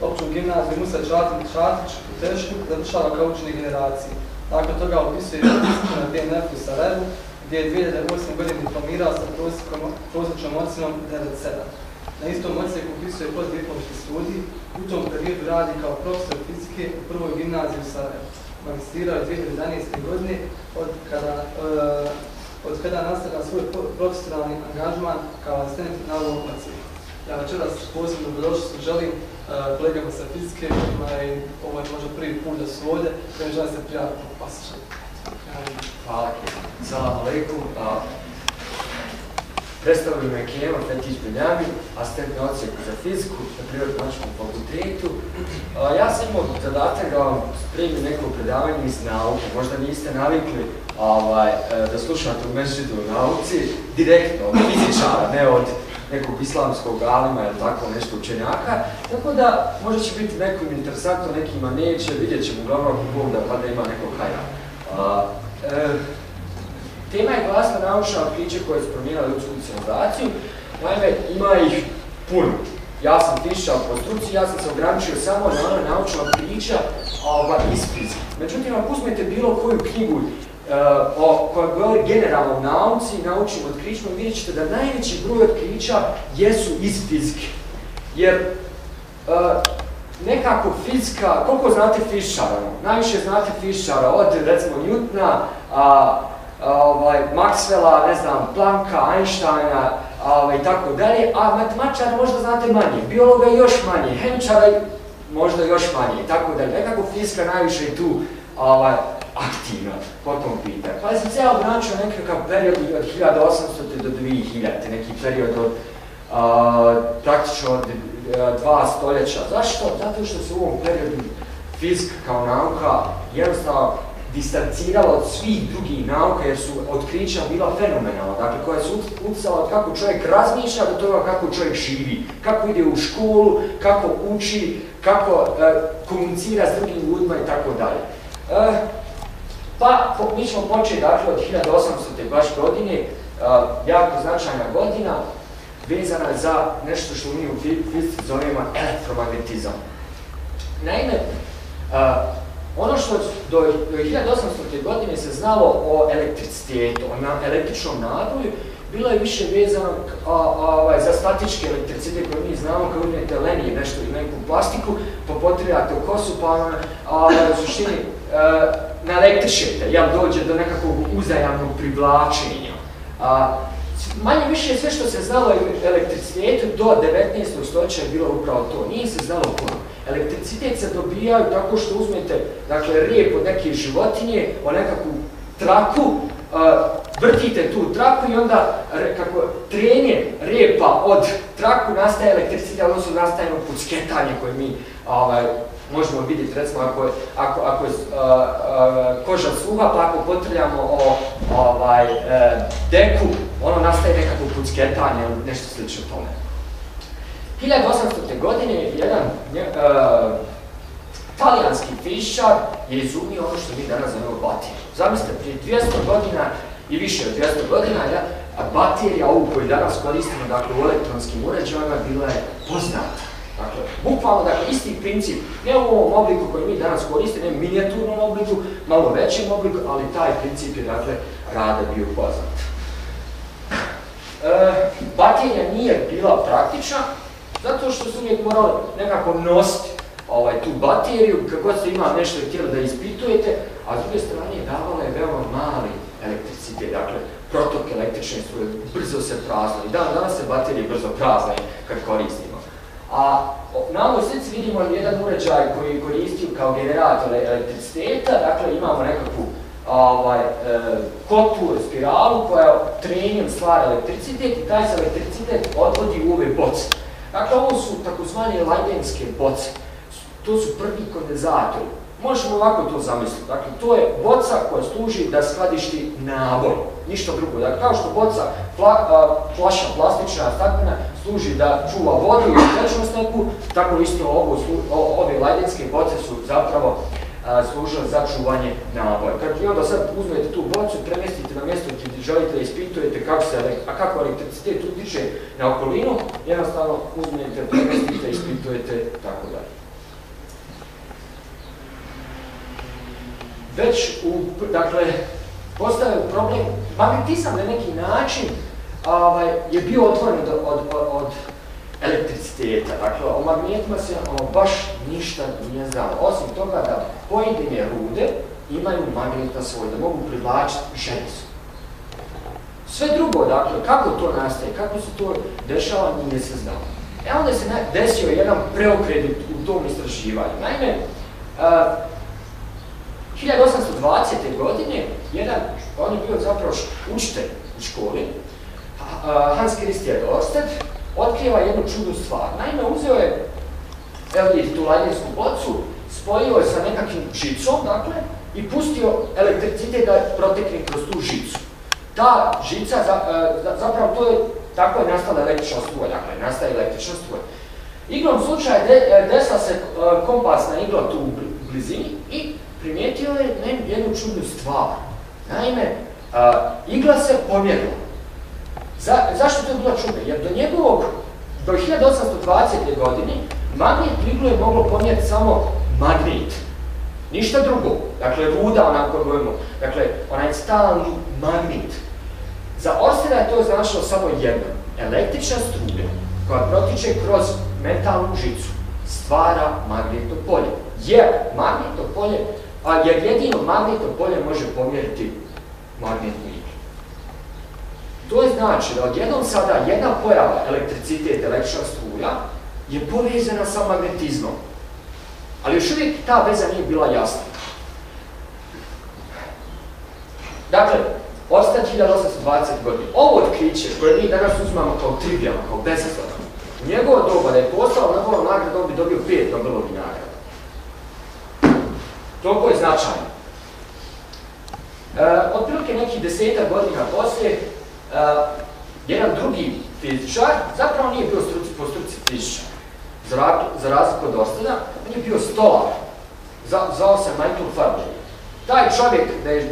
opću gimnaziju Musa Čatić, u Tešku, završava kao učenik generaciji. Nakon toga upisuje fiziku na DNF u Sarajevu, gdje je 2008. godine diplomirao sa prosječnom- ocjenom 9.7. Na istom odsjeku upisuje postdiplomski studij, u tom periodu radi kao profesor fizike u prvoj gimnaziji u Sarajevu. Magistrirao je 2011. godine od kada, eh, od kada nastavlja svoj profesionalni angažman kao asistent na ovom odsjeku. Ja večeras posebno dobrodošlicu želim eh, kolegama sa fizike, ovo je možda prvi put da su ovdje, kojim želim se prijaviti pa se Hvala. Salam alaikum. A, Predstavljam me Kema Fetić Benjamin, asistent na odsjeku za fiziku na Prirodno-mačkom fakultetu. Ja sam imao zadatak da vam primim neko predavanje iz nauke. Možda niste navikli ovaj, e, da slušate u mešidu u nauci direktno od fizičara, ne od nekog islamskog alima ili tako nešto učenjaka. Tako da možda će biti nekom interesantno, nekima neće, vidjet ćemo uglavnom ako Bog da pa da ima nekog hajra. A, e, tema je glasna naučna otkriće koje su promijenile ljudsku civilizaciju. Naime, ima ih puno. Ja sam fizičar po struci, ja sam se ograničio samo na ona naučna ova, iz fizike. Međutim, ako uzmete bilo koju knjigu o, koja govori generalno nauci i naučnim otkrićima, vidjet ćete da najveći broj otkrića jesu iz fizike. Jer e, nekako fizika, koliko znate fizičara? Najviše znate fizičara od recimo Newtona, a, ovaj, Maxwella, ne znam, Plancka, Einsteina ovaj, i tako dalje, a matematičara možda znate manje, biologa još manje, hemičara možda još manje i tako dalje. Nekako fizika najviše je tu ovaj, aktivna po tom pitanju. Pa sam se ja ograničio nekakav period od 1800. do 2000. neki period od praktično od a, dva stoljeća. Zašto? Zato što se u ovom periodu fizika kao nauka jednostavno distancirala od svih drugih nauka jer su otkrića bila fenomenalna, dakle koja su utjecala od kako čovjek razmišlja do toga kako čovjek živi, kako ide u školu, kako uči, kako e, komunicira s drugim ljudima i tako dalje. Pa mi ćemo početi dakle od 1800. baš godine, jako značajna godina, vezana za nešto što mi u fi- fizici zovemo elektromagnetizam. Naime, ono što do, do 1800. godine se znalo o elektricitetu, o električnom naboju, bilo je više vezano a, a, ovaj, za statički elektricitet koji mi znamo kad uzmete lenije nešto ili neku plastiku, pa potrebate u kosu, pa a, u suštini a, na električete, jel, dođe do nekakvog uzajamnog privlačenja. A, manje više sve što se znalo o elektricitetu do 19. stoljeća je bilo upravo to. Nije se znalo puno. Elektricitet se dobijaju tako što uzmete dakle, rijep od neke životinje, o nekakvu traku, a, vrtite tu traku i onda re- kako trenje rijepa od traku nastaje elektricitet, odnosno nastaje jedno pucketanje koje mi ovaj, možemo vidjeti recimo ako je, ako, ako a, a, koža suha pa ako potrljamo o ovaj, e, deku, ono nastaje nekako pucketanje ili nešto slično tome. 1800. godine jedan nje- talijanski fizičar je izumio ono što mi danas zovemo bateriju. Zamislite, prije 200 godina i više od 200 godina, ja, baterija ovu koju danas koristimo dakle, u elektronskim uređajima bila je poznata. Dakle, bukvalno, dakle, isti princip, ne u ovom obliku koji mi danas koristimo, ne u minijaturnom obliku, malo većem obliku, ali taj princip je, dakle, rada bio poznat. E, baterija nije bila praktična, zato što su uvijek morali nekako nositi ovaj, tu bateriju, kako ste ima nešto i htjeli da ispitujete, a s druge strane davala je veoma mali elektricitet, dakle, protok električne struje, brzo se prazno. I dan danas se baterije brzo prazne kad koristimo. A na ovoj slici vidimo jedan uređaj koji koristio kao generator elektriciteta, dakle imamo nekakvu ovaj, e, kotlu, spiralu koja trenjem stvara elektricitet i taj se elektricitet odvodi u ove boce. Dakle, ovo su takozvane lajdenske boce. to su prvi kondenzatori. Možemo ovako to zamisliti. Dakle, to je boca koja služi da skladišti naboj, ništa drugo. Dakle, kao što boca, pla, a, flaša plastična, staklena, služi da čuva vodu i tečnost neku, tako isto ove lajdenske boce su zapravo a, služile za čuvanje naboja. I onda sad uzmete tu bocu, premjestite na mjesto gdje želite da ispitujete kako se, a kako elektricitet utječe na okolinu, jednostavno uzmete, premjestite, ispitujete, tako dalje. Već u, dakle, postavio problem, magnetizam na neki način ovaj, je bio otvoren od, od, od, elektriciteta. Dakle, o magnetima se ono, baš ništa nije znalo. Osim toga da pojedine rude imaju magnet na svoj, da mogu privlačiti željezo. Sve drugo, dakle, kako to nastaje, kako se to dešava, nije se znalo. E onda se desio jedan preokret u- tom istraživanju. Naime, a, 1820. godine, jedan, on je bio zapravo učitelj u školi, Hans Christian Ørsted, otkriva jednu čudnu stvar. Naime, uzeo je, evo tu lajnijsku bocu, spojio je sa nekakvim žicom, dakle, i pustio elektricitet da protekne kroz tu žicu. Ta žica, e, za- zapravo to je, tako je nastala električna struja, dakle, nastaje električna struja. Igrom slučaja e, desila se e, kompasna igla tu u bli- u blizini i primijetio je jednu čudnu stvar. Naime, igla se pomjerila. Za, zašto to je bila čudna? Jer do njegovog, do 1820. godine, magnet iglu je moglo pomjeriti samo magnet. Ništa drugo. Dakle, ruda, onako govorimo. Dakle, onaj stalni magnet. Za Orsteda je to značilo samo jedno. Električna struja koja protiče kroz metalnu žicu stvara magnetno polje. Jer magnetno polje, a jer jedino magnetno polje može pomjeriti magnetnu. To je znači da odjednom sada jedna pojava elektricitet, električna struja je povezana sa magnetizmom. Ali još uvijek ta veza nije bila jasna. Dakle, Orsted 1820 godina. Ovo otkriće koje mi danas uzmamo kao trivialno, kao bezazlano, u njegovo doba da je postao Nobelov nagrad, on bi dobio pet Nobelovih nagrada. Toliko je značajno. E, otprilike nekih deseta godina poslije, jedan drugi fizičar, zapravo nije bio po struci fizičar, za, ra- za razliku od Orsteda, on je bio stolar, zvao se Michael Faraday. Taj čovjek,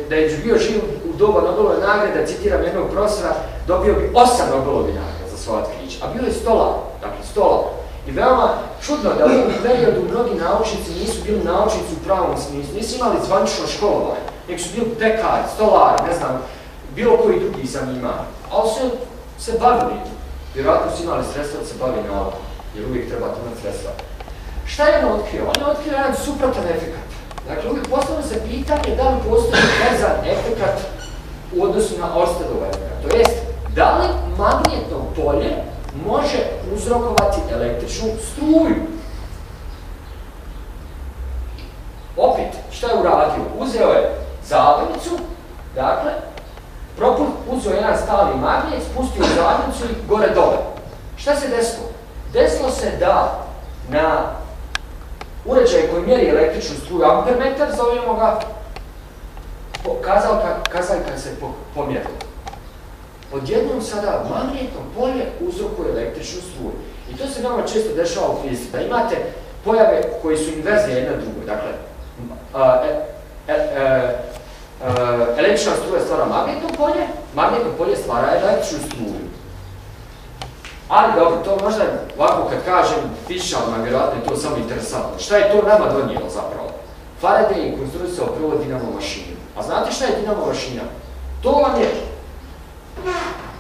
da je, bio živ u doba Nobelove nagrade, citiram jednog profesora, dobio bi osam Nobelovih nagrada za svoje otkriće, a bio je stolar, dakle stolar. I veoma čudno da u ovom periodu mnogi naučnici nisu bili naučnici u pravom smislu, nisu imali zvanično školovanje, nego su bili pekari, stolari, ne znam, bilo koji drugi zanimanja. Ali su se bavili, vjerojatno su imali sredstva da se bavi naukom, jer uvijek trebate imati sredstva. Šta je on otkrio? On je otkrio jedan suprotan efekat. Dakle, uvijek postavlja se pitanje da li postoji vezan efekat u odnosu na Orstedov efekat. To jest, da li magnetno polje može uzrokovati električnu struju? Opet, šta je uradio? Uzeo je zavodnicu, dakle, propun, uzeo jedan stalni magnet, spustio zavodnicu i gore dole. Šta se desilo? Desilo se da na uređaj koji mjeri električnu struju, ampermetar, zovemo ga, kazaljka, kazaljka se po, pomjerila. Odjednom sada magnetno polje uzrokuje električnu struju. I to se veoma često dešava u fizici, da imate pojave koje su inverzije jedna drugoj. Dakle, e, e, e, električna struja stvara magnetno polje, magnetno polje stvara električnu struju. Ali dobro, to možda ovako kad kažem fizičarno, vjerojatno je to samo interesantno. Šta je to nama donijelo zapravo? Faraday je konstruisao prvo dinamo mašinu. A znate šta je dinamo mašina? To vam je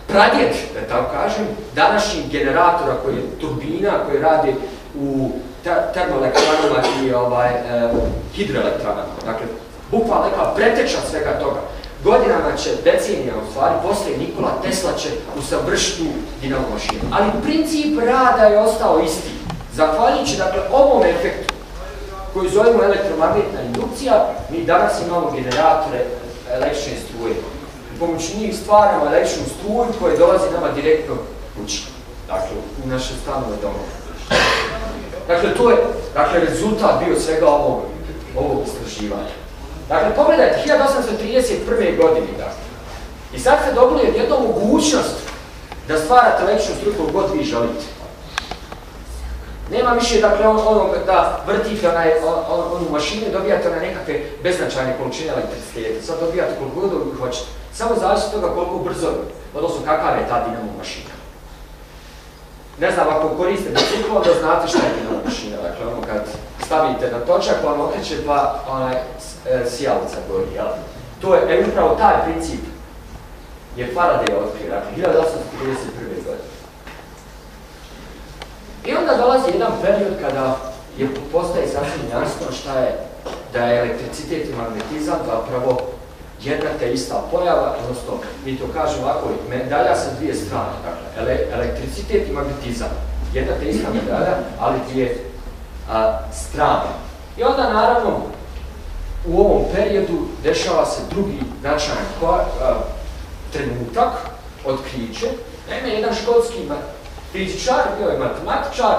pradjed, da tako kažem, današnjih generatora koji je turbina, koji radi u ter- termoelektranama i ovaj, e, hidroelektranama. Dakle, bukvalno neka preteča svega toga. Godinama će, decenija u stvari, poslije Nikola Tesla će usavršiti tu. Ali princip rada je ostao isti. Zahvaljujući, dakle, ovom efektu koji zovemo elektromagnetna indukcija, mi danas imamo generatore električne struje. Pomoću njih stvaramo električnu struju koja dolazi nama direktno kući. Dakle, u naše stanove domove. Dakle, to je dakle, rezultat bio svega ovog, ovog istraživanja. Dakle, pogledajte, 1831. godine, dakle. I sad ste dobili jednu mogućnost da stvarate električnu struju koju god vi želite. Nema više, dakle, on, ono da vrtite onaj, on, on, onu mašinu i dobijate onaj nekakve beznačajne količine elektriciteta. Sad dobijate koliko god vi hoćete. Samo zavisi od toga koliko brzo, odnosno kakav je ta dinamo mašina. Ne znam, ako koriste bicikl, onda znate šta je dinamo mašina. Dakle, ono kad stavite na točak, on okreće pa onaj e, sijalica gori, jel? To je, e, upravo taj princip je Faraday otkrio, dakle, 1831. godine. I onda dolazi jedan period kada je postaje sasvim jasno šta je da je elektricitet i magnetizam zapravo jedna te ista pojava, odnosno mi to kažemo ovako, medalja sa dvije strane, dakle, ele, elektricitet i magnetizam, jedna te ista medalja, ali dvije a. I onda naravno u ovom periodu dešava se drugi značajan trenutak, otkriće. Naime, jedan školski fizičar, bio je matematičar,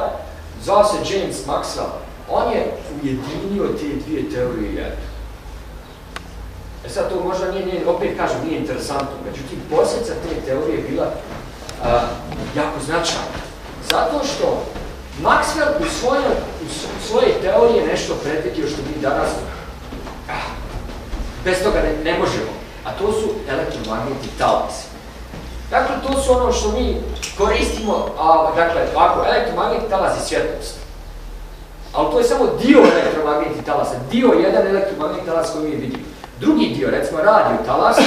zvao se James Maxwell. On je ujedinio te dvije teorije jedno. E sad to možda nije, nije opet kažem, nije interesantno, međutim posljedica te teorije je bila jako značajna. Zato što Maxwell u, svoje, u svoje teorije nešto predvidio što mi danas ah, bez toga ne, ne možemo, a to su elektromagnetni talasi. Dakle, to su ono što mi koristimo, a, dakle, ovako, elektromagnetni talas je svjetlost. Ali to je samo dio elektromagnetnih talasa, dio jedan elektromagnetni talas koji mi vidimo. Drugi dio, recimo radio talas,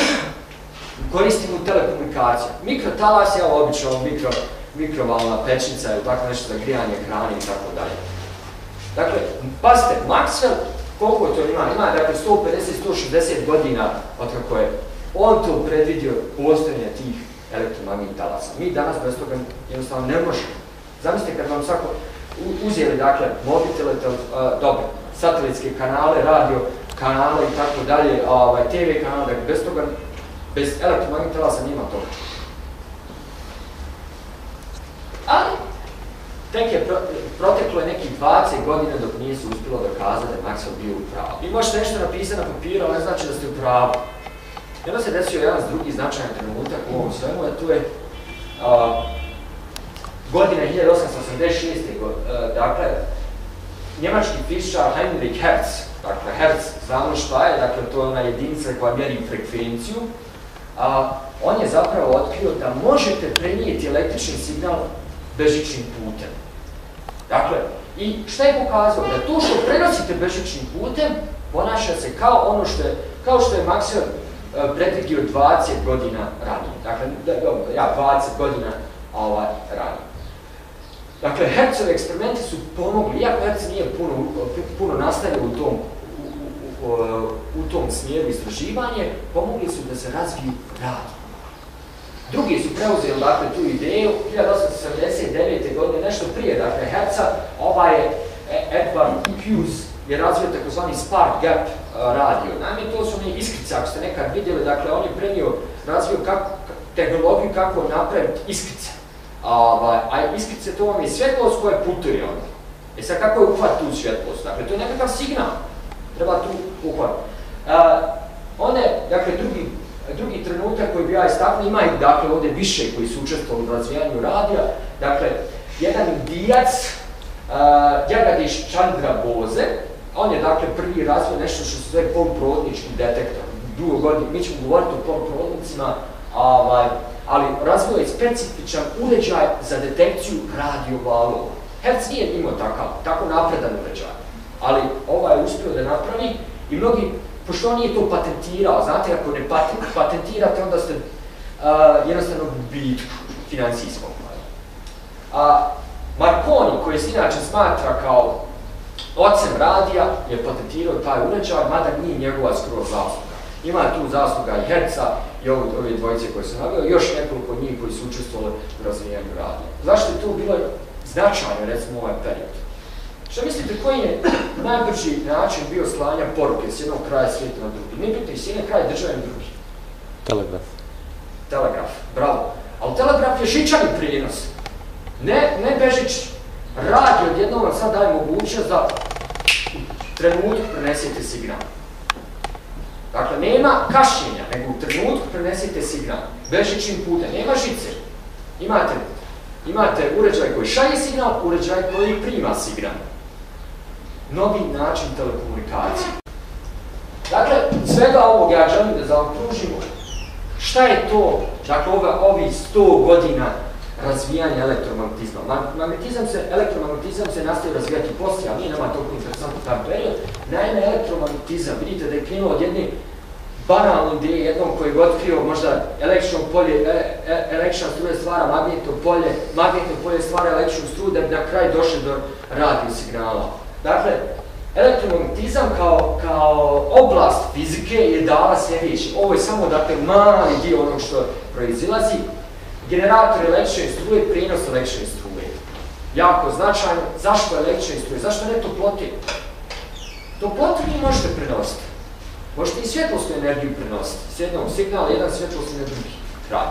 koristimo u telekomunikaciju. Mikrotalas je obično mikro, mikrovalna pečnica ili tako nešto za grijanje hrane i tako dalje. Dakle, pazite, Maxwell, koliko to ima? Ima, dakle, 150-160 godina od kako je on to predvidio postojanje tih elektromagnetnih talasa. Mi danas bez toga jednostavno ne možemo. Zamislite kad vam svako uzeli, dakle, mobitele, tel, dobro, satelitske kanale, radio kanale i tako dalje, ovaj, TV kanale, dakle, bez toga, bez elektromagnetnih talasa nima toga. Ali, tek je pro, proteklo je nekih 20 godina dok nije se uspjelo dokazati da je Maxwell bio u pravu. Vi možete nešto napisati na papiru, ali ne znači da ste u pravu. I onda se desio jedan drugi značajan trenutak u ovom svemu, a tu je a, godina 1886. Go, a, dakle, njemački fizičar Heinrich Hertz, dakle Hertz, znamo šta je, dakle to je ona jedinica koja mjeri frekvenciju, a on je zapravo otkrio da možete prenijeti električni signal bežičnim putem. Dakle, i šta je pokazao? Da to što prenosite bežičnim putem ponaša se kao ono što je, kao što je Maxwell uh, predvidio 20 godina ranije. Dakle, ja, 20 godina ovaj, ranije. Dakle, Hertzove eksperimenti su pomogli, iako Hertz nije puno, puno nastavio u tom, u, u, tom smjeru istraživanje, pomogli su da se razviju radio. Drugi su preuzeli dakle, tu ideju, 1879. godine, nešto prije dakle, Herca, ovaj je Edward Hughes je razvio takozvani spark gap radio. Naime, to su oni iskrice, ako ste nekad vidjeli, dakle, on je prenio, razvio kako, tehnologiju kako napraviti iskrice. A, a iskrice to vam je svjetlost koja putuje onda. E sad, kako je uhvat tu svjetlost? Dakle, to je nekakav signal. Treba tu uhvat. Onda je, dakle, drugi drugi trenutak koji bi ja istaknuo, ima ih dakle ovdje više koji su učestvovali u razvijanju radija. Dakle, jedan indijac, uh, Jagadiš Chandra on je dakle prvi razvio nešto što se zove polprovodnički detektor. Dugo godina, mi ćemo govoriti o polprovodnicima, ovaj, ali razvio je specifičan uređaj za detekciju radiovalova. Hertz nije imao takav, tako napredan uređaj, ali ovaj je uspio da napravi i mnogi pošto on nije to patentirao, znate, ako ne patentirate, onda ste jednostavno gubitku financijskom. A Marconi, koji se inače smatra kao ocem radija, je patentirao taj uređaj, mada nije njegova skroz zasluga. Ima tu zasluga i Herca i ove dvojice koje sam navio, još nekoliko njih koji su učestvovali u razvijanju radija. Zašto je to bilo značajno, recimo, ovaj period? Šta mislite, koji je najbrži način bio slanja poruke s jednog kraja svijeta na drugi? Nije bitno i s jednog kraja države na drugi. Telegraf. Telegraf, bravo. Ali telegraf je žičani prijenos. Ne, ne bežični. radio odjednom vam sad daje mogućnost da trenutku prenesete signal. Dakle, nema kašnjenja, nego u trenutku prenesete signal. Bežičnim putem, nema žice. Imate, imate uređaj koji šalje signal, uređaj koji prima signal. Novi način telekomunikacije. Dakle, svega ovog ja želim da zaokružimo. Šta je to, dakle, ovi 100 godina razvijanja elektromagnetizma? Ma- Magnetizam se, elektromagnetizam se nastaje razvijati poslije, ali nije nama toliko interesantno taj period. Naime, elektromagnetizam, vidite da je krenuo od jedne banalne ideje jednom koji je otkrio možda električno polje, e, e, električna struja stvara magnetno polje, magnetno polje stvara električnu struju da bi na kraj došli do radio signala. Dakle, elektromagnetizam kao, kao oblast fizike je dala sljedeći. Ovo je samo dakle mali dio onog što proizilazi. Generator električne struje, prijenos električne struje. Jako značajno. Zašto električne struje? Zašto ne toplote? Toplotu vi možete prenositi. Možete i svjetlosnu energiju prenositi. S jednog signala, jedan svjetlosni na drugi kraj.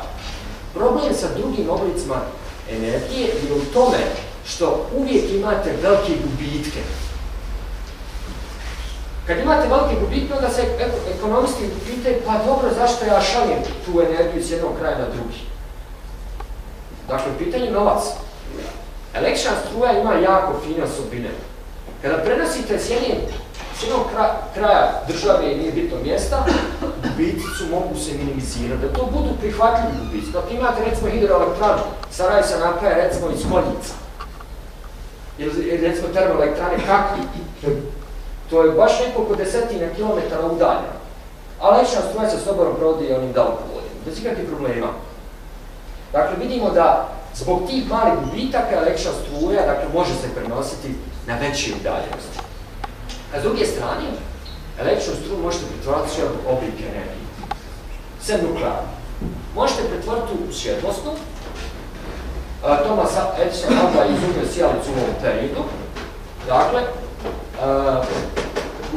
Problem sa drugim oblicima energije je u tome što uvijek imate velike gubitke. Kad imate velike gubitke, onda se eko- ekonomisti pitaju, pa dobro, zašto ja šaljem tu energiju s jednog kraja na drugi? Dakle, pitanje je novac. Električna struja ima jako fine osobine. Kada prenosite s jednog kra- kraja države i nije bitno mjesta, gubici su mogu se minimizirati, da to budu prihvatljivi gubici. Dok imate recimo hidroelektranu, Saraj se napaja recimo iz Konjica. Ili recimo termoelektrane kakvi. To je baš nekoliko desetina kilometara udaljeno. A struja se slobodno provodi onim dalekovodima, bez ikakvih problema. Dakle, vidimo da zbog tih malih gubitaka električna struja dakle, može se prenositi na veće udaljenosti. A s druge strane, električnu struju možete pretvoriti u sve oblike energije. Sve nuklearno. Možete pretvoriti u svjetlosnu. Thomas Edison Alva je izumio sjelicu u ovom periodu. Dakle,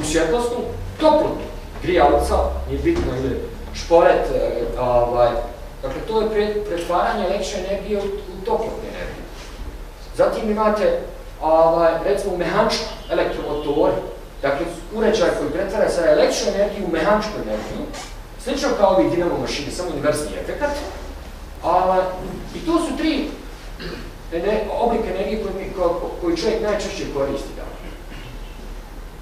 u svjetlosnu toplotnu. Grijalica, nije bitno, ili šporet, e, ovaj, dakle, to je pre- pretvaranje električne energije u, toplotnu energiju. Zatim imate, ovaj, recimo, u mehaničku elektromotor, dakle, uređaj koji pretvara sa električnu energiju u mehaničku energiju, slično kao ovi dinamo mašine, samo inverzni efekat. A, I tu su tri ene, oblike energije koje, mi- ko- koji čovjek najčešće koristi. Dakle.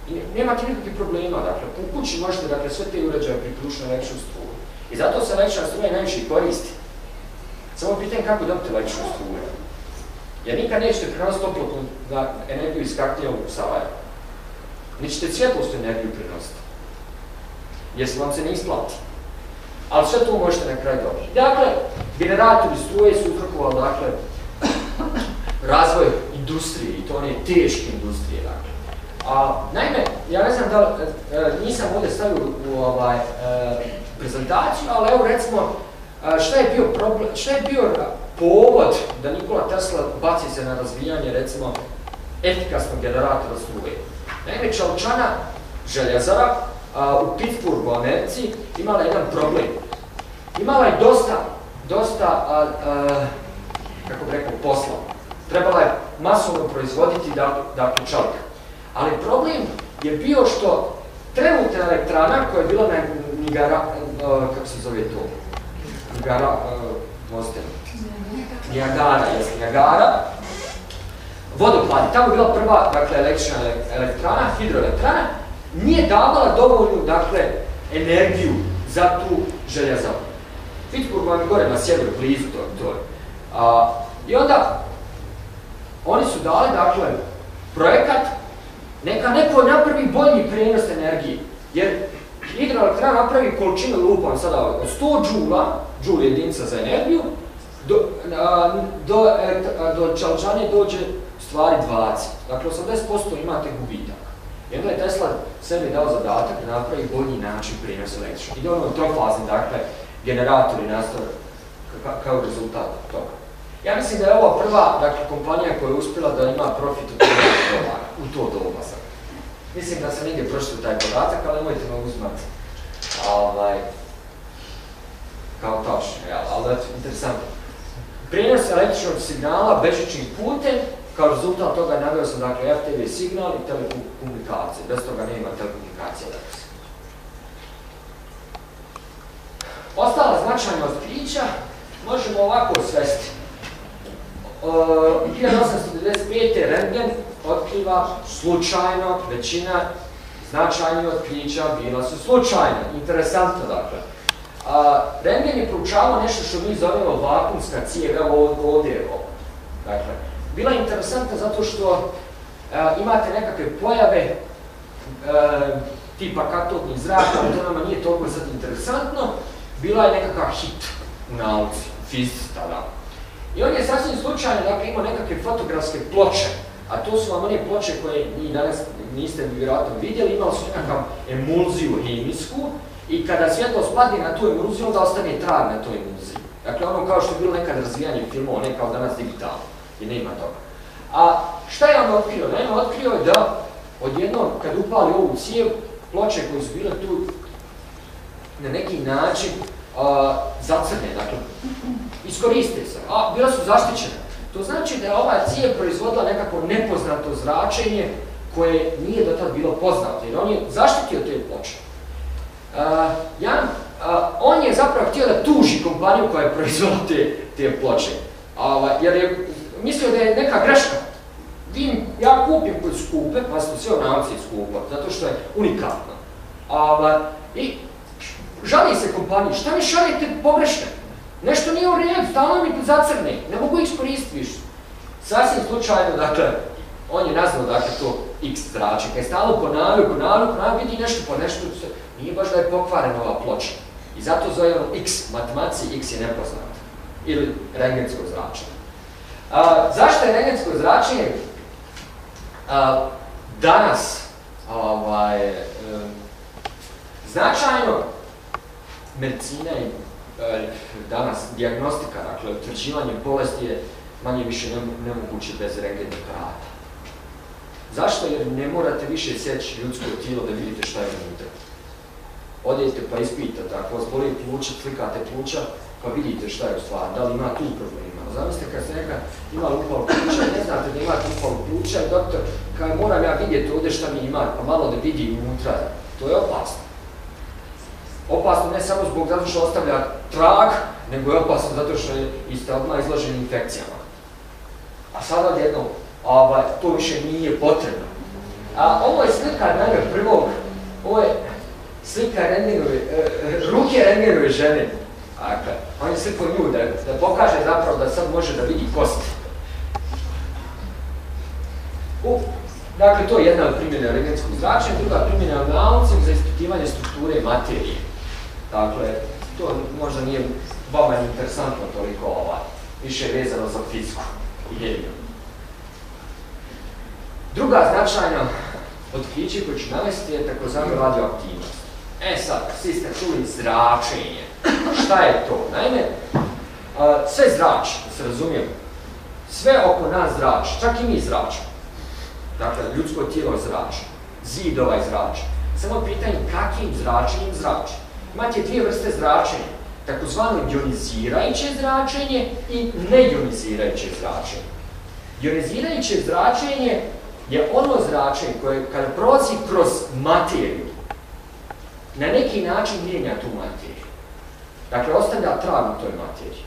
I ne- nemate nikakvih problema, dakle, u kući možete dakle, sve te uređaje priključiti na električnu struju. I zato se električna struja najviše koristi. Samo pitanje kako dobiti električnu struju. Jer nikad nećete prenositi toplotnu energiju iz kaknijevog Sarajeva. Niti ćete svjetlosnu energiju prenositi. Jer se vam se ne isplati. Ali sve to možete na kraju dobiti. Dakle, generatori struje su uzrokovali, dakle, razvoj industrije i to one teške industrije, dakle. A, naime, ja ne znam da li, e, e, nisam ovdje stavio u ovaj, e, prezentaciju, ali evo recimo, šta je bio problem, šta je bio povod da Nikola Tesla baci se na razvijanje, recimo, efikasnog generatora struje. Naime, Čalčana željezara a, u Pittsburghu, u Americi, imala jedan problem. Imala je dosta, dosta, a, a, kako bi rekao, posla. Trebala je masovno proizvoditi da, dakle, čelik. Ali problem je bio što trenutna elektrana koja je bila na Nigara, a, kako se zove to? Nigara, a, možete, Nijagara, jes Nijagara, vodopadi, tamo je bila prva dakle, električna ele- elektrana, hidroelektrana, nije davala dovoljnu dakle, energiju za tu željezaru. Pittsburgh vam je gore na sjeveru, blizu to, to je. I onda, oni su dali, dakle, projekat, neka neko napravi bolji prenos energije, jer hidroelektrana napravi količinu lupam sada od 100 džula, džul je jedinica za energiju, do, do, do čalčanje dođe stvari 20. Dakle, 80% imate gubitak. I onda je Tesla sebi dao zadatak da napravi bolji način prijenosa električnog. I ono trofazni, dakle, generatori nastave ka- kao rezultat toga. Ja mislim da je ovo prva dakle, kompanija koja je uspjela da ima profit od 10 dolara to doba sad. Mislim da sam negdje pročitao taj podatak, ali nemojte me uzmati ovaj, kao tačno, jel? ali eto, interesantno. Prijenos električnog signala bežičnim putem kao rezultat toga naveo sam dakle FTV signal i telekomunikacije. Bez toga nema telekomunikacije danas. Ostala značajna otkrića možemo ovako svesti. Uh, 1895. Rentgen otkriva slučajno, većina značajnih otkrića bila su slučajna. Interesantno dakle. A, Rentgen je proučavao nešto što mi zovemo vakumska cijev, evo ovdje je. Dakle, bila je interesantna zato što a, imate nekakve pojave a, tipa katodnih zraka, to nama nije toliko sad interesantno, bila je nekakav hit u nauci, fizici tada. I on je sasvim slučajno, dakle, imao nekakve fotografske ploče, a to su vam one ploče koje vi danas niste vjerojatno vidjeli, imali su nekakav emulziju hemijsku i kada svjetlo spadne na tu emulziju, onda ostane trag na toj emulziji. Dakle, ono kao što je bilo nekad razvijanje filmova, ne kao danas digitalno, i nema toga. A šta je on otkrio? Naime, otkrio je da odjednom, kad upali ovu cijev, ploče koje su bile tu na neki način zacrne, dakle, iskoriste se, a bile su zaštićene. To znači da je ova cijev proizvodila nekako nepoznato zračenje koje nije do tad bilo poznato, jer on je zaštitio te ploče. Uh, on je zapravo htio da tuži kompaniju koja je proizvodila te, te ploče, uh, jer je mislio da je neka greška. Vi, ja kupim koji skupe, pa su sve nauci skupo, zato što je unikatno. Uh, I žali se kompaniji, šta mi šaljete pogrešne? Nešto nije u redu, stalno mi zacrne, ne mogu iskoristiti više. Sasvim slučajno, dakle, on je nazvao dakle to X zračenje, kad je stalno ponavio, ponavio, ponavio, vidi nešto po nešto, se, nije baš da je pokvarena ova ploča. I zato zove ono X, matematici X je nepoznat. Ili rengensko zračenje. A, zašto je rengensko zračenje a, danas ovaj, e, značajno medicina i e, danas diagnostika, dakle utvrđivanje bolesti je manje više nemoguće bez rengenog aparata. Zašto? Jer ne morate više sjeći ljudsko tijelo da vidite šta je unutra. Odete pa ispitate, ako vas boli pluća, slikate pluća, pa vidite šta je u stvari, da li ima tu problema. Zamislite kad se neka ima upal pluća, ne znate da imate upal pluća doktor kaže moram ja vidjeti ovdje šta mi ima, pa malo da vidi unutra. To je opasno. Opasno ne samo zbog zato što ostavlja trag, nego je opasno zato što je ste odmah izloženi infekcijama. A sada odjedno, ovaj, to više nije potrebno. A ovo je slika naime prvog, ovo je slika Rengenove, e, ruke Rengenove žene. Dakle, on je sliku nju da, pokaže zapravo da sad može da vidi kosti. U, dakle, to je jedna od primjena rengenskog zračenja, druga primjena u za ispitivanje strukture materije. Dakle, to možda nije vama interesantno toliko ova, više vezano za fiziku i hemiju. Druga značajna otkriće koju ću navesti je takozvana radioaktivnost. E sad, svi ste čuli zračenje. Šta je to? Naime, sve zrači, da se razumijem, sve oko nas zrači, čak i mi zračimo. Dakle, ljudsko tijelo zrači, zid ovaj zrači. Samo pitanje kakvim zračenjem zrači. Imate dvije vrste zračenja, takozvano ionizirajuće zračenje i neionizirajuće zračenje. Ionizirajuće zračenje je ono zračenje koje kada prolazi kroz materiju, na neki način mijenja tu materiju. Dakle, ostavlja trag u toj materiji.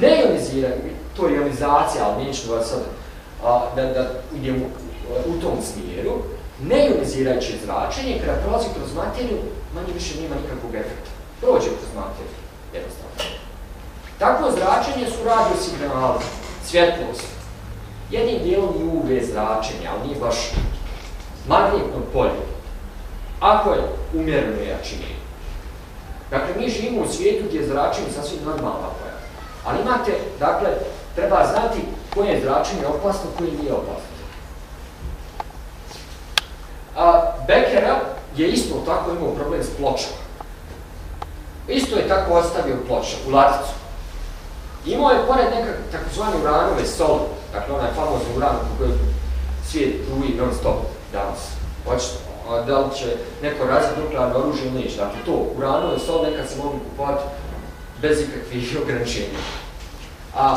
Neioniziranje, to je ionizacija, ali neću da sad da, da idem u, u tom smjeru, neionizirajuće zračenje, kada prolazi kroz materiju, manje više nema nikakvog efekta. Prođe kroz materiju, jednostavno. Takvo zračenje su radiosignali, svjetlost, jednim dijelom i UV zračenje, ali nije baš magnetno polje. Ako je umjereno jačine. Dakle, mi živimo u svijetu gdje je zračenje sasvim normalna pojava. Ali imate, dakle, treba znati koje je zračenje opasno, koje nije opasno. A, Beckera je isto tako imao problem s pločama. Isto je tako ostavio ploča u laticu. Imao je pored neka takozvane uranove soli, dakle onaj famozni uran u kojoj svijet truji non stop danas. Hoćete, da li će neko razviti nuklearno oružje ili niš. Dakle, to uranove soli nekad se mogu kupovati bez ikakvih ograničenja. A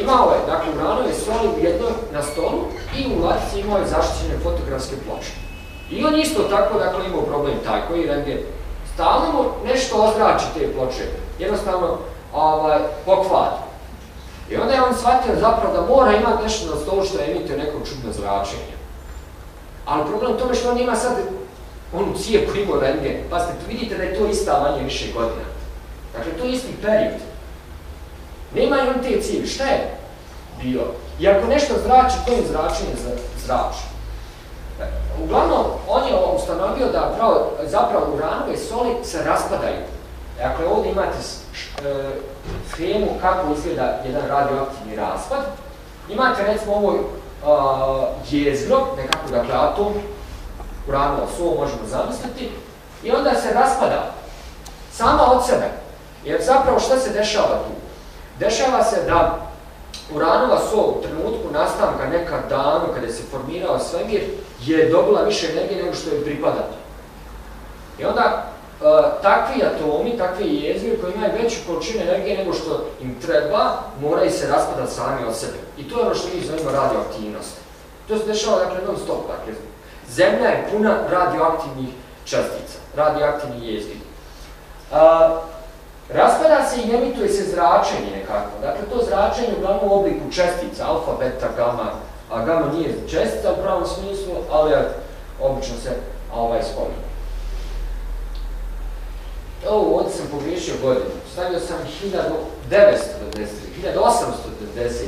Imao je, dakle, uranove soli u jednoj na stolu i u latici imao je zaštićene fotografske ploče. I on isto tako, dakle, imao problem taj koji rengen. Stalno mu nešto ozrači te ploče, jednostavno ovaj, pokvari. I onda je on shvatio zapravo da mora imati nešto na stolu što emituje neko čudno zračenje. Ali problem u tome što on ima sad onu cijeku imao rengen. Pazite, vidite da je to ista manje više godina. Dakle, to je isti period. Nema on te cijevi. Šta je bio? I ako nešto zrači, kojim zračenjem zrači? E, uglavnom, on je ustanovio da pravo, zapravo uranove soli se raspadaju. Dakle, ovdje imate e, schemu kako izgleda jedan radioaktivni raspad. Imate recimo ovo jezgro, nekako dakle atom, uranova sol možemo zamisliti, i onda se raspada sama od sebe. Jer zapravo šta se dešava tu? Dešava se da uranova sol u trenutku nastanka nekad danu kada se formirao svemir je dobila više energije nego što je pripada. I onda E, takvi atomi, takvi jezgri koji imaju veću količinu energije nego što im treba, moraju se raspadati sami od sebe. I to je ono što mi zovemo radioaktivnost. To se dešava dakle non stop. Dakle, zemlja je puna radioaktivnih čestica, radioaktivnih jezgri. A, raspada se i emituje se zračenje nekako. Dakle, to zračenje uglavnom u obliku čestica, alfa, beta, gamma, a gamma nije čestica u pravom smislu, ali obično se ovaj spominje. Ovo, ovdje sam pogriješio godinu. Stavio sam 1990, 1890.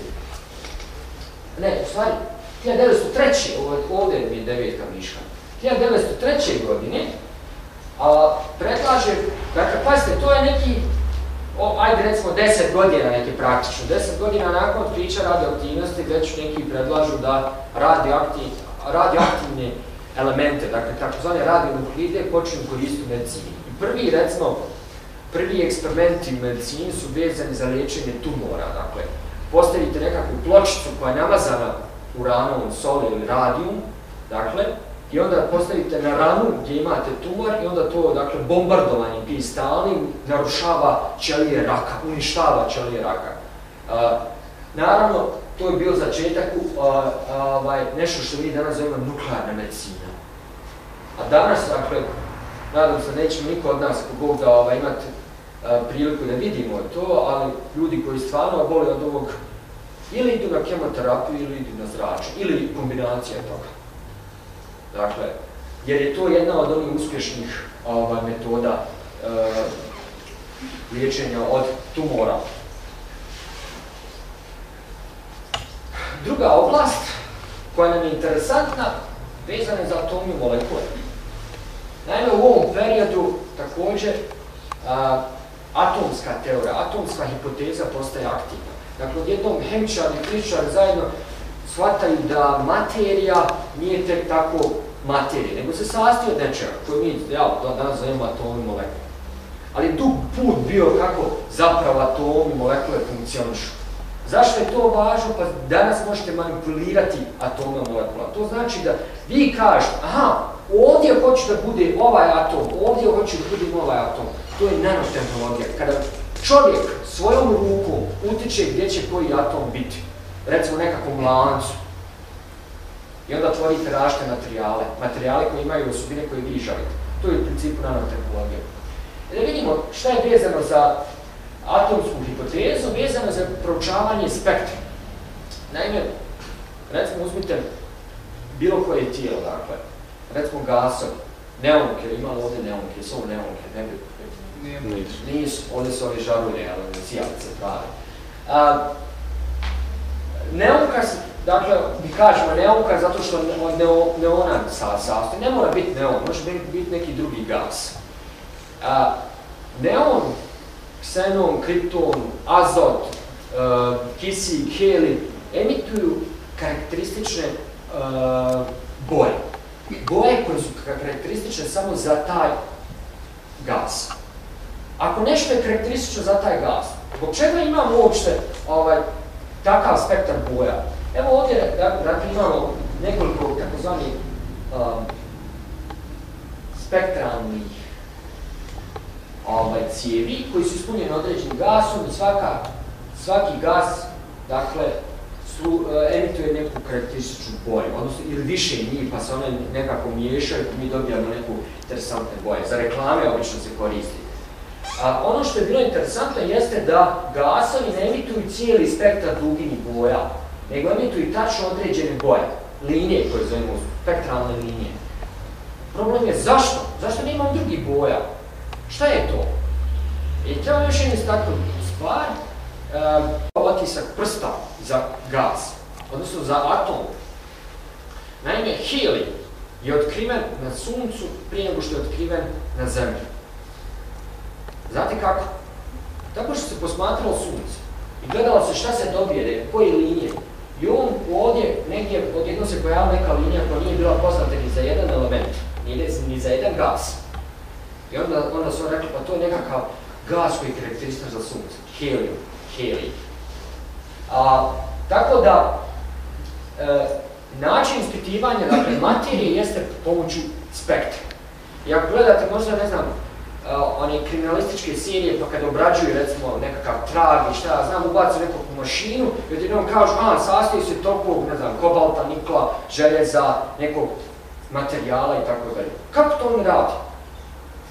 Ne, u stvari, 1903. ovdje mi je devetka miška. 1903. godine, a predlaže, dakle, pazite, to je neki, o, ajde recimo 10 godina neki praktično, 10 godina nakon priča radioaktivnosti već neki predlažu da radioaktiv, radioaktivne elemente, dakle takozvane radionuklide počinu koristiti u medicini prvi, recimo, prvi eksperimenti u medicini su vezani za liječenje tumora. Dakle, postavite nekakvu pločicu koja je namazana uranovom soli ili radijum, dakle, i onda postavite na ranu gdje imate tumor i onda to, dakle, bombardovanje ti narušava ćelije raka, uništava ćelije raka. naravno, to je bio začetak ovaj, nešto što mi danas zovemo nuklearna medicina. A danas, dakle, nadam se nećemo niko od nas kogod da ovaj, imati priliku da vidimo to, ali ljudi koji stvarno boli od ovog ili idu na kemoterapiju ili idu na zračenje, ili kombinacija toga. Dakle, jer je to jedna od onih uspješnih ovaj, metoda e, liječenja od tumora. Druga oblast koja nam je interesantna vezana je za atomi molekule. Naime, u ovom periodu također atomska teorija, atomska hipoteza postaje aktivna. Dakle, odjednom hemičar i fizičar zajedno shvataju da materija nije tek tako materija, nego se sastoji od nečega koji mi, ja, danas zovemo atomi molekule. Ali dug put bio kako zapravo atomi molekule funkcionišu. Zašto je to važno? Pa danas možete manipulirati atome molekula. To znači da vi kažete, aha, ovdje hoću da bude ovaj atom, ovdje hoću da bude ovaj atom. To je nanotehnologija. Kada čovjek svojom rukom utiče gdje će koji atom biti, recimo nekakvom lancu, i onda tvorite različite materijale, materijale koji imaju osobine koje vi želite. To je u principu nanotehnologija. Da vidimo šta je vezano za atomsku hipotezu, vezano za proučavanje spektra. Naime, recimo uzmite bilo koje tijelo, dakle, recimo gasov, neonke, ima li ovdje neonke, su ovo neonke, ne bi, nisu. nisu, ovdje su ovi žarulje, ali sijalice prave. A, neonka, dakle, mi kažemo neonka zato što od neona sastoji, ne mora biti neon, može biti neki drugi gas. A, neon, ksenon, kripton, azot, uh, kisik, heli, emituju karakteristične uh, boje boje koje su karakteristične samo za taj gas. Ako nešto je karakteristično za taj gas, zbog čega imamo uopšte ovaj, takav spektar boja? Evo ovdje dakle, imamo nekoliko takozvanih um, spektralnih ovaj, cijevi koji su ispunjeni određenim gasom i svaka, svaki gas dakle, su, e, emituje neku karakterističnu boju, odnosno ili više njih, pa se one nekako miješaju, pa mi dobijamo neku interesantne boje. Za reklame obično se koristi. A ono što je bilo interesantno jeste da gasovi ne emituju cijeli spektar duginih boja, nego emituju tačno određene boje, linije koje zovemo spektralne linije. Problem je zašto? Zašto ne imam drugih boja? Šta je to? I treba još jednu stvar, e, otisak prsta za gas, odnosno za atom. Naime, heli je otkriven na suncu prije nego što je otkriven na zemlji. Znate kako? Tako što se posmatralo sunce i gledalo se šta se dobije, koje linije. I on ovdje, negdje, odjedno se pojavila neka linija koja nije bila poznata ni za jedan element, ni, za jedan gas. I onda, onda su rekli, pa to je nekakav gas koji je karakterističan za sunce, helium, helij. A, tako da, e, način ispitivanja dakle, materije jeste pomoću spektra. I ako gledate možda, ne znam, one kriminalističke serije, pa kad obrađuju recimo nekakav trag i šta ja znam, ubacu nekog u mašinu i odjednom kažu, a, sastoji se tolikog, ne znam, kobalta, nikla, željeza, nekog materijala i tako dalje. Kako to on radi?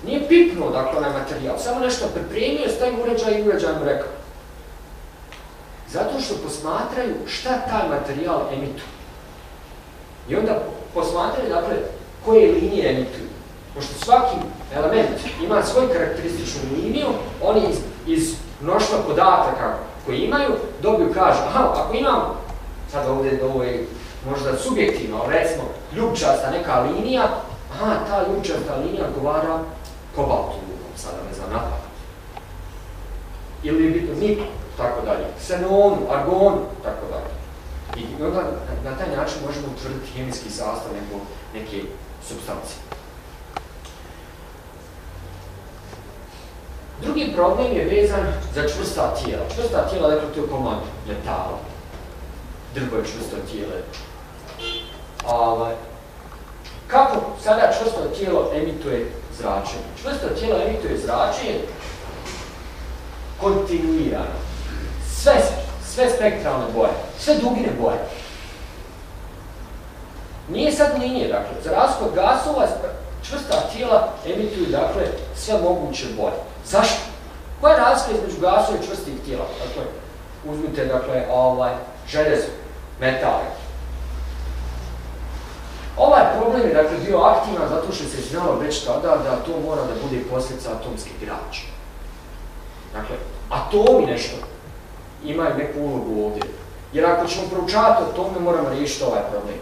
Nije pipnuo, dakle, onaj materijal, samo nešto pripremio, stavim uređaj i uređaj mu rekao. Zato što posmatraju šta taj materijal emituje. I onda posmatraju, dakle, koje linije emituju. Pošto svaki element ima svoju karakterističnu liniju, oni iz, iz mnoštva podataka koji imaju, dobiju kažu, aha, ako imam, sad ovdje ovo je možda subjektivno, recimo, ljubčasta neka linija, aha, ta ljubčasta linija odgovara kobaltu, sada ne znam, napad. Ili nikl, tako dalje, ksenonu, argonu, tako dalje. I onda na, taj način možemo utvrditi hemijski sastav neke substancije. Drugi problem je vezan za čvrsta tijela. Čvrsta tijela, dakle, to komad metala. Drvo je čvrsto tijelo. Ovaj, kako sada čvrsto tijelo emituje zračenje? Čvrsto tijelo emituje zračenje kontinuirano. Sve, sve spektralne boje, sve dugine boje. Nije sad linije, dakle, za gasova, čvrsta tijela emituju, dakle, sve moguće boje. Zašto? Koja je razlika između gasova i čvrstih tijela? Dakle, uzmite, dakle, ovaj, željezo, metal. Ovaj problem je, dakle, bio aktivan zato što se znalo već tada da to mora da bude posljedica atomske građe. Dakle, atomi nešto imaju neku ulogu ovdje. Jer ako ćemo proučavati o tome, moramo riješiti ovaj problem.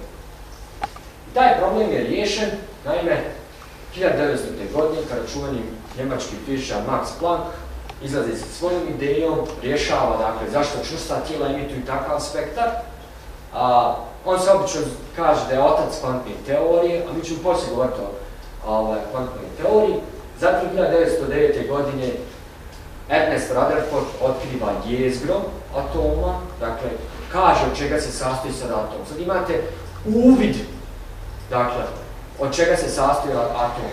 I taj problem je riješen, naime, 1900. godine, kada čuvani njemački fizičar Max Planck izlazi sa svojom idejom, rješava dakle, zašto čvrsta tijela emituju takav spektar. A, on se obično kaže da je otac kvantne teorije, a mi ćemo poslije govoriti o ovaj, kvantnoj teoriji. Zatim 1909. godine Ernest Rutherford otkriva jezgro atoma, dakle, kaže od čega se sastoji sad atom. Sad imate uvid, dakle, od čega se sastoji atom.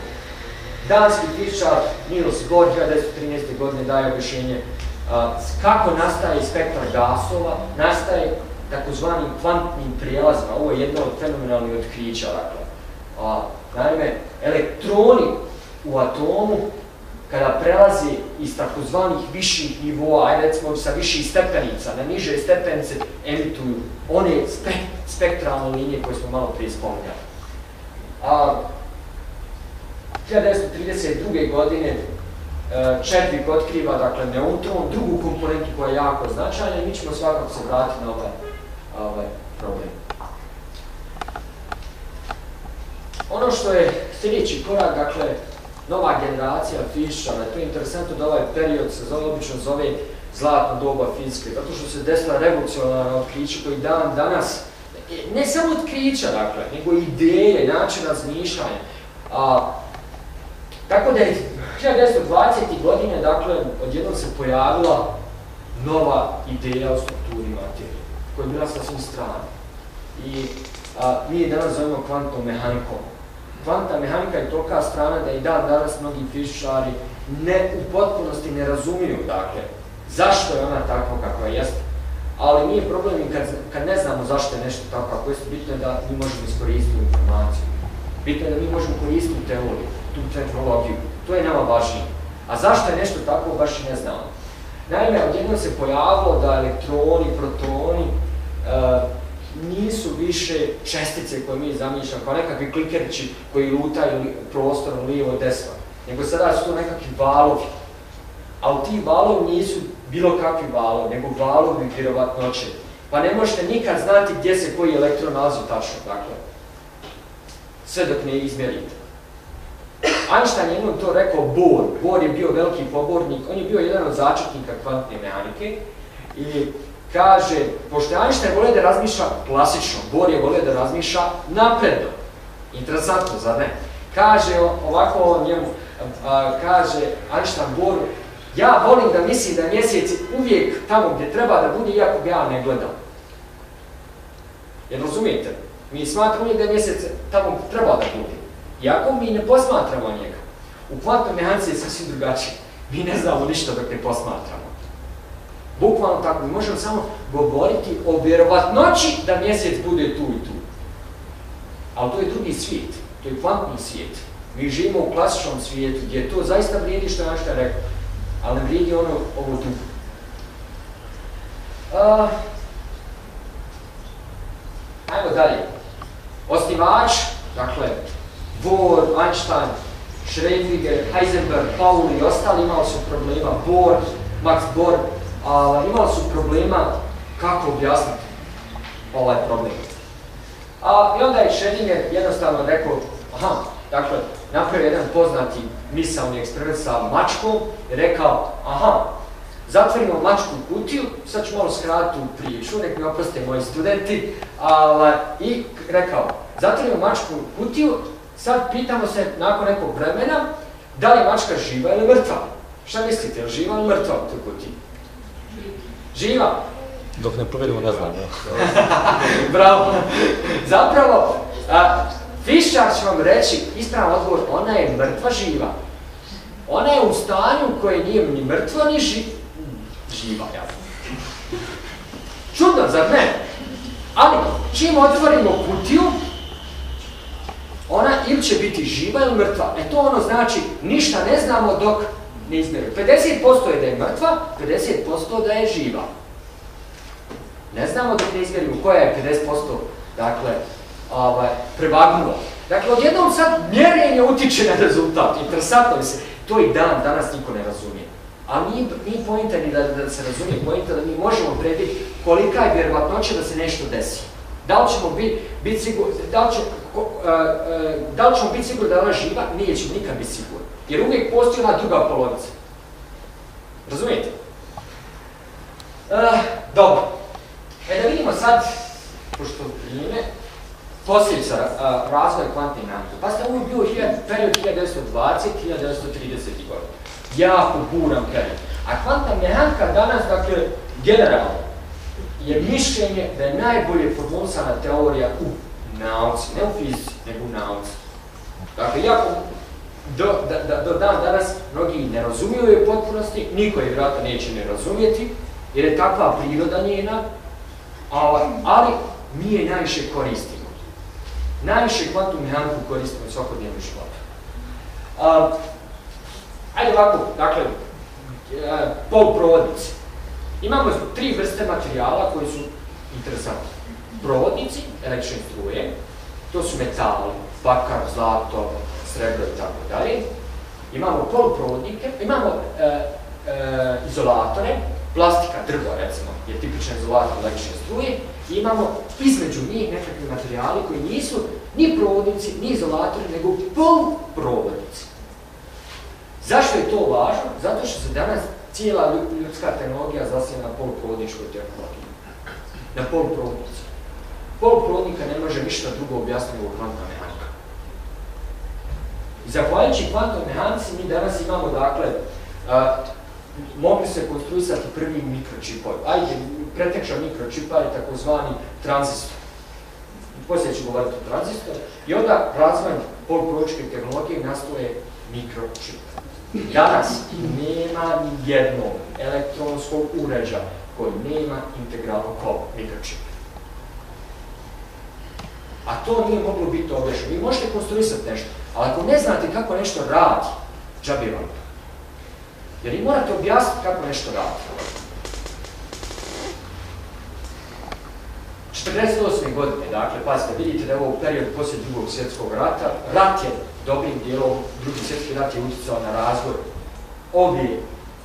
Danski fizičar Niels Bohr 1913. godine daje objašnjenje kako nastaje spektar gasova, nastaje takozvanim kvantnim prijelazima. Ovo je jedno od fenomenalnih otkrića. Dakle. Naime, elektroni u atomu kada prelazi iz takozvanih viših nivoa, ajde recimo sa viših stepenica na niže stepenice, emituju one spek spektralne linije koje smo malo prije spominjali. 1932. godine Četvik otkriva dakle, neutron, drugu komponentu koja je jako značajna i mi ćemo svakako se vratiti na ovaj, ovaj problem. Ono što je sljedeći korak, dakle, nova generacija fizičara, to je interesantno da ovaj period se zove, obično zove zlatno doba fizike, zato što se desila revolucionarna otkrića koji dan danas, ne samo otkrića, dakle, nego ideje, način razmišljanja. A, tako da je 1920. godine, dakle, odjednom se pojavila nova ideja o strukturi materije, koja je bila sasvim strana. I a, mi je danas zovemo kvantnom mehanikom. Kvantna mehanika je tolika strana da i dan danas mnogi fizičari ne, u potpunosti ne razumiju, dakle, zašto je ona takva kakva jest. ali nije problem i kad, kad ne znamo zašto je nešto tako, ako je bitno je da mi možemo iskoristiti informaciju. Bitno je da mi možemo koristiti teoriju, tu tehnologiju, to je nama važnije. A zašto je nešto tako, baš ne znamo. Naime, odjednom se pojavilo da elektroni, protoni, e, nisu više čestice koje mi zamišljamo, kao nekakvi klikerići koji lutaju prostorom lijevo i desno, nego sada su to nekakvi valovi. A u ti valovi nisu bilo kakvi valovi, nego valovi vjerovatnoće. Pa ne možete nikad znati gdje se koji elektron nalazi tačno, dakle. Sve dok ne izmjerite. Einstein je jednom to rekao Bohr. Bohr je bio veliki pobornik, on je bio jedan od začetnika kvantne mehanike i kaže, pošto Einstein volio da razmišlja klasično, Bohr je volio da razmišlja napredno. Interesantno, zar ne? Kaže ovako njemu, kaže Einstein Bohr, ja volim da mislim da je mjesec uvijek tamo gdje treba da bude, iako ga ja ne gledam. Jer razumijete? Mi smatramo da je mjesec tamo treba da bude. Iako mi ne posmatramo njega. U kvantnoj mehanici je sasvim drugačije. Mi ne znamo ništa dok ne posmatramo. Bukvalno tako, mi možemo samo govoriti o vjerovatnoći da mjesec bude tu i tu. Ali to je drugi svijet, to je kvantni svijet. Mi živimo u klasičnom svijetu gdje to zaista vrijedi što je Einstein rekao, ali ne vrijedi ono ovo tu. Ajmo dalje. Osnivač, dakle, Bohr, Einstein, Schrödinger, Heisenberg, Pauli i ostali imali su problema, Bohr, Max Bohr, a, imali su problema kako objasniti ovaj problem. A, I onda je Schrödinger jednostavno rekao, aha, dakle, napravio jedan poznati misalni eksperiment sa mačkom i rekao, aha, zatvorimo mačku u kutiju, sad ću malo skratiti tu priču, nek mi oproste moji studenti, ali, i rekao, zatvorimo mačku u kutiju, sad pitamo se nakon nekog vremena, da li mačka živa ili mrtva? Šta mislite, je li živa ili mrtva u toj kutiji? Živa. Dok ne provjerimo ne znam. Bravo. Zapravo, a, će vam reći, ispravan odgovor, ona je mrtva živa. Ona je u stanju koje nije ni mrtva ni ži... živa. Ja. Čudno, zar ne? Ali, čim otvorimo kutiju, ona ili će biti živa ili mrtva. E to ono znači, ništa ne znamo dok ne izmjerimo. 50% je da je mrtva, 50% da je živa. Ne znamo dok ne izmjerimo koja je 50% dakle, ovaj, prevagnula. Dakle, odjednom sad mjerenje utiče na rezultat. Interesantno mi se. To i dan, danas niko ne razumije. A nije, nije pojenta ni da, da se razumije, pojenta da mi možemo predvidjeti kolika je vjerovatnoća da se nešto desi. Da li ćemo biti bit sigurni, da li, će, e, e, biti sigurni da ona živa, nije ćemo nikad biti sigurni. Jer uvijek postoji ona druga polovica. Razumijete? E, dobro. E da vidimo sad, pošto vrijeme, posljedica a, razvoja kvantne. Pa ste ovo je bio period 1920-1930 godina. Jako buran period. A kvantna mehanika danas, dakle, generalno, je mišljenje da je najbolje formulisana teorija u nauci, ne u fizici, nego u nauci. Dakle, jako do, da, do dan danas mnogi ne razumiju je potpunosti, niko je vjerojatno neće ne razumjeti, jer je takva priroda njena, ali, ali mi je najviše koristimo. Najviše kvantnu mehaniku koristimo u svakodnevnom životu. Ajde ovako, dakle, e, poluprovodnici. Imamo tri vrste materijala koji su interesantni. Provodnici, električne struje, to su metali, bakar, zlato, srebro i tako dalje. Imamo poluprovodnike, imamo e, e, izolatore, plastika, drvo recimo, je tipičan izolator električne struje, i imamo između njih nekakvi materijali koji nisu ni provodnici, ni izolatori, nego poluprovodnici. Zašto je to važno? Zato što se danas cijela lju- ljudska tehnologija zasniva na poluprovodničkoj tehnologiji. Na poluprovodnici. Poluprovodnika ne može ništa drugo objasniti nego kvantna mehanika. I zahvaljujući kvantnoj mehanici mi danas imamo, dakle, mogli se konstruisati prvi mikročipovi. Ajde, pretekša mikročipa je takozvani tranzistor. Poslije ću govoriti o tranzistoru. I onda razvojem poluprovodničke tehnologije nastoje mikročip. Danas nema ni jednog elektronskog uređaja koji nema integralno kolo, mikročip. A to nije moglo biti objašnjeno. Vi možete konstruisati nešto, ali ako ne znate kako nešto radi, džabi vam. Jer vi morate objasniti kako nešto radi. 48. godine, dakle, pazite, vidite da je ovo period poslije drugog svjetskog rata. Rat je dobrim dijelom, drugi svjetski rat je utjecao na razvoj ove,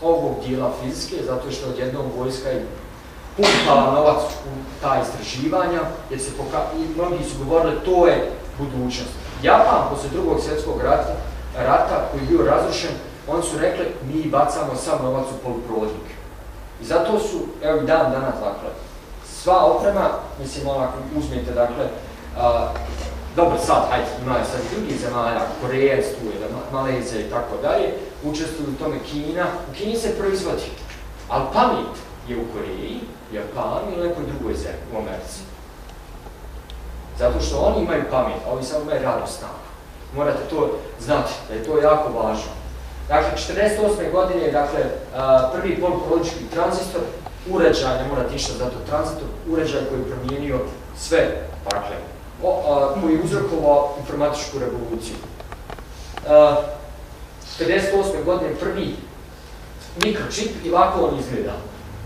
ovog dijela fizike, zato što odjednom vojska je pumpala novac u ta istraživanja, jer se poka i mnogi su govorili to je budućnost. Japan poslije drugog svjetskog rata, rata koji je bio razrušen, oni su rekli mi bacamo sav novac u poluprovodnike. I zato su, evo i dan danas, dakle, sva oprema, mislim, ono, ako uzmete, dakle, dobro sad, hajde, imaju sad i drugih zemalja, Korejac tu Malezija i tako dalje, učestvuju u tome Kina, u Kini se proizvodi, ali pamet je u Koreji, Japanu ili nekoj drugoj zemlji, u Americi. Zato što oni imaju pamet, a ovi samo imaju radnu snagu. Morate to znati, da je to jako važno. Dakle, 48. godine je dakle, prvi poluprolički tranzistor, uređaj, ne morate išta zato tranzistor, uređaj koji je promijenio sve, dakle, koji je uzrokovao informatičku revoluciju. A, 58. godine prvi mikročip i ovako on izgleda.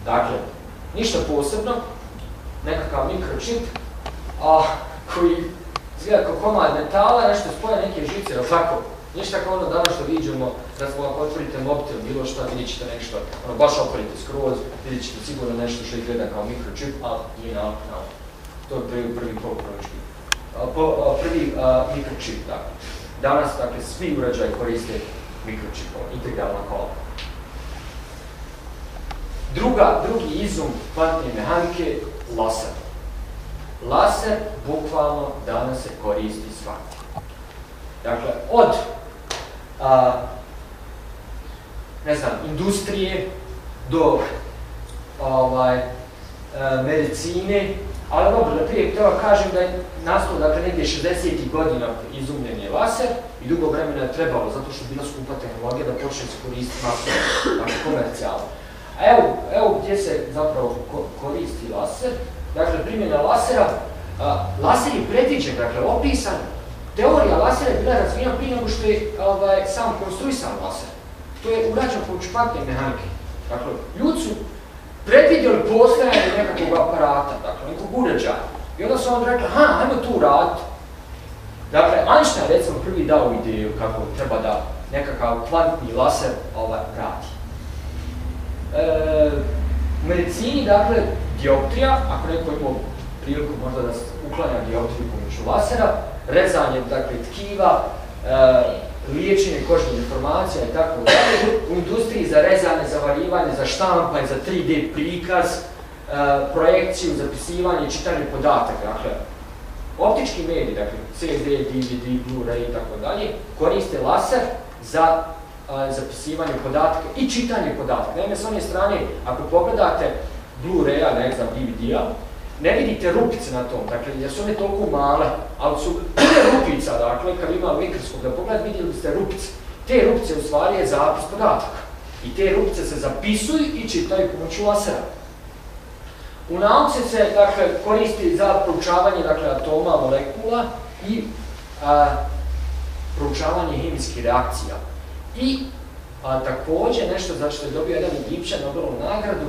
Dakle, ništa posebno, nekakav mikročip, a, koji izgleda kao komad metala, nešto spoja neke žice, ali tako, ništa kao ono danas što vidimo, da smo ako otvorite mobitel, bilo šta, vidjet ćete nešto, ono baš otvorite skroz, vidjet ćete sigurno nešto što izgleda kao mikročip, ali nije na, to je prvi, prvi. Prvi mikročip, dakle. Danas, dakle, svi uređaji koriste mikročipova, integralna kola. Druga, drugi izum kvantne mehanike, laser. Laser bukvalno danas se koristi svaki. Dakle, od a, ne znam, industrije do ovaj, a, medicine, ali dobro, da prije kažem da je nastao dakle, negdje 60. godina izumljen je laser i dugo vremena je trebalo, zato što je bila skupa tehnologija da počne se koristiti masovno, dakle komercijalno. A evo, evo gdje se zapravo ko koristi laser, dakle primjena lasera, a, laser je predviđen, dakle opisan, teorija lasera je bila razvijena prije nego što je ovaj, sam konstruisan laser. To je urađeno po mehanike. Dakle, ljudi su predvidjeli postojanje nekakvog aparata, dakle, nekog uređaja. I onda su onda rekli, ha, ajmo tu raditi. Dakle, Einstein recimo prvi dao ideju kako treba da nekakav kvantni laser ovaj, radi. E, u medicini, dakle, dioptrija, ako neko ima priliku možda da uklanja dioptriju pomoću lasera, rezanje, dakle, tkiva, e, liječenje kožnih informacija i tako dalje, u industriji za rezanje, za varivanje, za štampanje, za 3D prikaz, e, projekciju, zapisivanje, čitanje podataka, dakle, optički mediji, dakle, CD, DVD, Blu-ray i tako dalje, koriste laser za a, zapisivanje podataka i čitanje podataka. Naime, s one strane, ako pogledate Blu-raya, ne znam, DVD-a, ne vidite rupice na tom, dakle, jer su one toliko male, ali su puno rupica, dakle, kad ima mikroskop da pogledate, vidjeli ste rupice. Te rupice u stvari je zapis podataka. I te rupice se zapisuju i čitaju pomoću lasera. U nauci se, dakle, koristi za proučavanje, dakle, atoma, molekula i proučavanje hemijskih reakcija. I a, također nešto za što je dobio jedan Egipćan Nobelovu nagradu,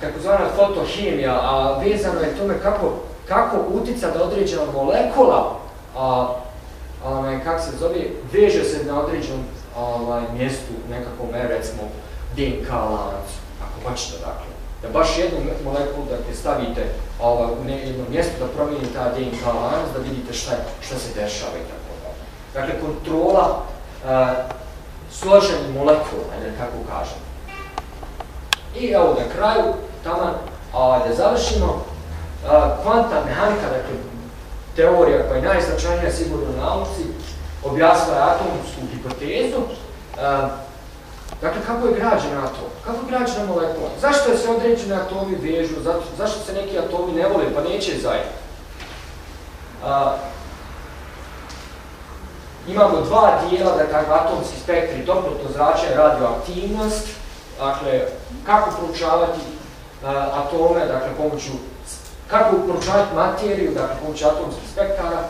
takozvana fotohemija, a vezano je tome kako, kako utica da određena molekula, a, a, kako se zove, veže se na određenom ovaj, mjestu nekakvom, recimo, DNK lancu, ako hoćete, dakle. Da baš jednu molekulu dakle, stavite ovaj, u jedno mjesto da promijeni ta DNK lanac, da vidite šta, šta se dešava i tako dalje. Dakle, kontrola uh, složenih molekula, ajde kako kažem. I evo na kraju, tamo, da završimo, kvantna mehanika, dakle, teorija koja je najznačajnija sigurno u nauci, objasnila je atomsku hipotezu, dakle, kako je građen atom, kako je građena molekula, zašto se određene atomi vežu, zašto se neki atomi ne vole, pa neće zajedno. A, imamo dva dijela, dakle, atomski spektri, toplotno zračenje, radioaktivnost, dakle, kako proučavati a, atome, dakle, pomoću, kako proučavati materiju, dakle, pomoću atomskih spektara.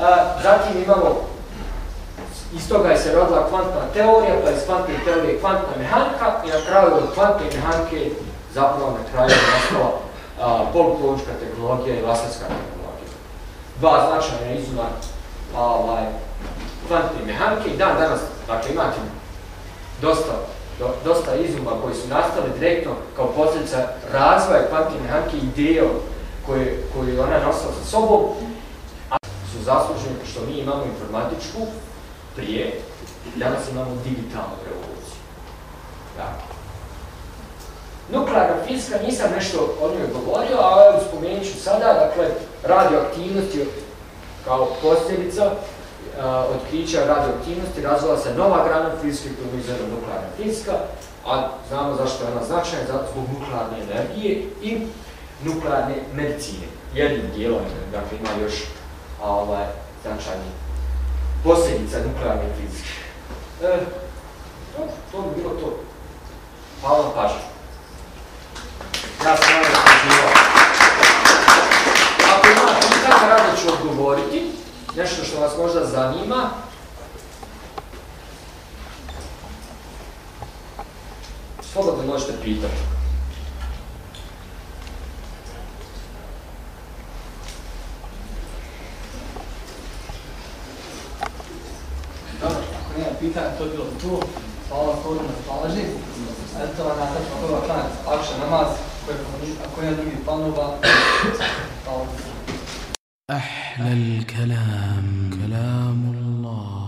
A, zatim imamo, iz toga je se rodila kvantna teorija, pa iz kvantne teorije kvantna mehanika i na kraju od kvantne mehanike zapravo na kraju je nastala polupolovička tehnologija i laserska tehnologija. Dva značajna izuma ovaj, kvantne mehanike i dan danas, dakle, imate dosta, do, dosta izuma koji su nastali direktno kao posljedica razvoja kvantne mehanike ideje koje, koje je ona nosila sa sobom, a su zasluženi što mi imamo informatičku prije, danas imamo digitalnu revoluciju. Dakle, Nuklearna fizika, nisam nešto o njoj govorio, a spomenut ću sada, dakle, radioaktivnosti kao posljedica otkrića radioaktivnosti razvila se nova grana fizike koju mi zove nuklearna fizika, a znamo zašto je ona značajna, zbog nuklearne energije i nuklearne medicine. Jednim dijelom, dakle, ima još ovaj, značajni posljedica nuklearne fizike. E, to, to bi bilo to. Hvala vam pažnju. Ja sam različivao. Ako ima pitanja, rado ću odgovoriti. Nešto što vas možda zanima. Slobodno možete pitati. Dobro, ako to je bilo to. Hvala kodu na pažnji. Eto vam natačno prva klanjac, akša namaz, ako nema drugih planova. Hvala. أحلى الكلام. كلام الله.